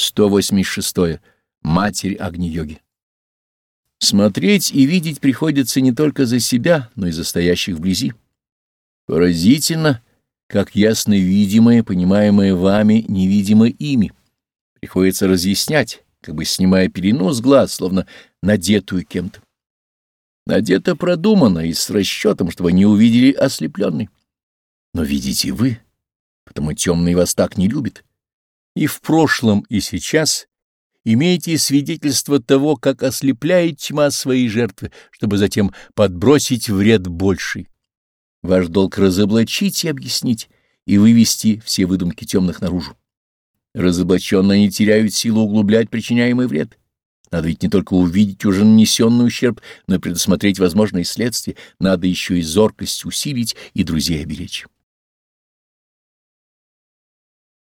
186. Матерь Агни-йоги. Смотреть и видеть приходится не только за себя, но и за стоящих вблизи. Поразительно, как ясно видимое, понимаемое вами, невидимо ими. Приходится разъяснять, как бы снимая пелену с глаз, словно надетую кем-то. Надето продумано и с расчетом, чтобы не увидели ослепленный. Но видите вы, потому темный вас так не любит. И в прошлом, и сейчас имеете свидетельство того, как ослепляет тьма своей жертвы, чтобы затем подбросить вред больший. Ваш долг разоблачить и объяснить, и вывести все выдумки темных наружу. Разоблаченные не теряют силу углублять причиняемый вред. Надо ведь не только увидеть уже нанесенный ущерб, но и предусмотреть возможные следствия. Надо еще и зоркость усилить и друзей оберечь.